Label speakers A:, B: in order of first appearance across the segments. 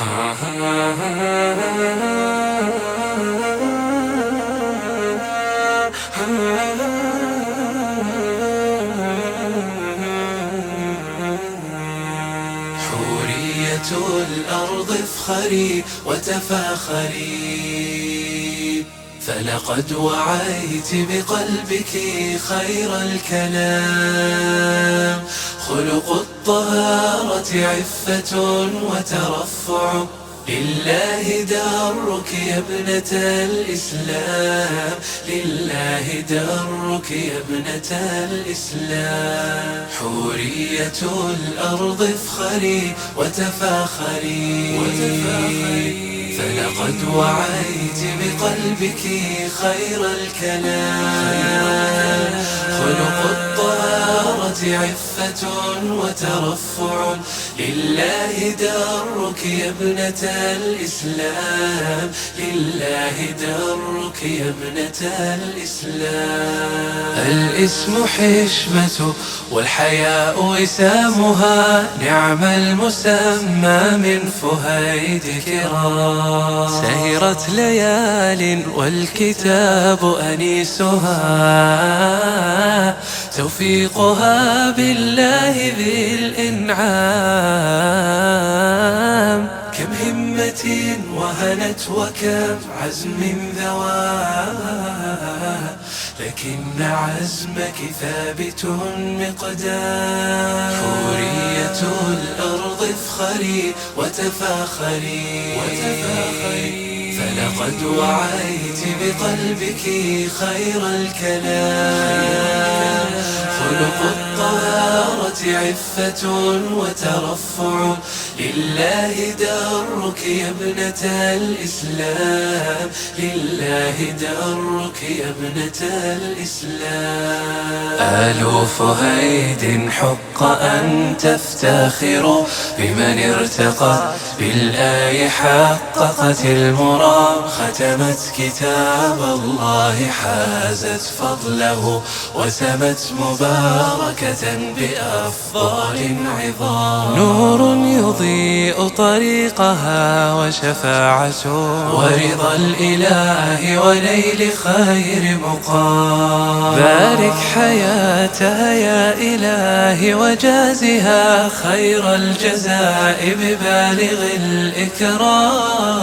A: حورية الأرض افخري وتفاخري فلقد وعيت بقلبك خير الكلام. خلق الطهارة عفة وترفع. لله درك يا ابنة الإسلام. لله درك يا ابنة الإسلام. حورية الأرض افخري وتفاخري, وتفاخري. فلقد وعيت بقلبك خير الكلام. خلق الطهارة عفة وترفع. لله درك يا ابنة الإسلام. لله درك يا ابنة الإسلام. الإسم حشمة والحياء وسامها نعم المسمى من فهيد كرام سهرت ليال والكتاب أنيسها. توفيقها بالله ذي الإنعام. كم همة وهنت وكم عزم ذواه لكن عزمك ثابت مقدام حورية الأرض افخري وتفاخري, وتفاخري. فلقد وعيت بقلبك خير الكلام. خلق الطهارة عفة وترفع. لله درك يا ابنة الإسلام. لله درك يا ابنة الإسلام. آل فهيد حق أن تفتخروا بمن ارتقت بالآي حققت المرام ختمت كتاب الله حازت فضله. وسمت مباركة بأفضال عظام. نور يضيء طريقها وشفاعة ورضا الإله ونيل خير مقام. بارك حياتها يا إلهي وجازها خير الجزاء ببالغ الإكرام.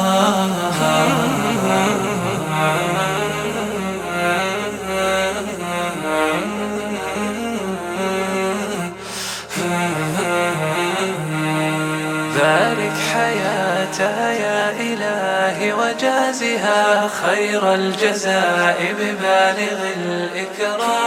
A: بارك حياتها يا إلهي وجازها خير الجزاء ببالغ الإكرام.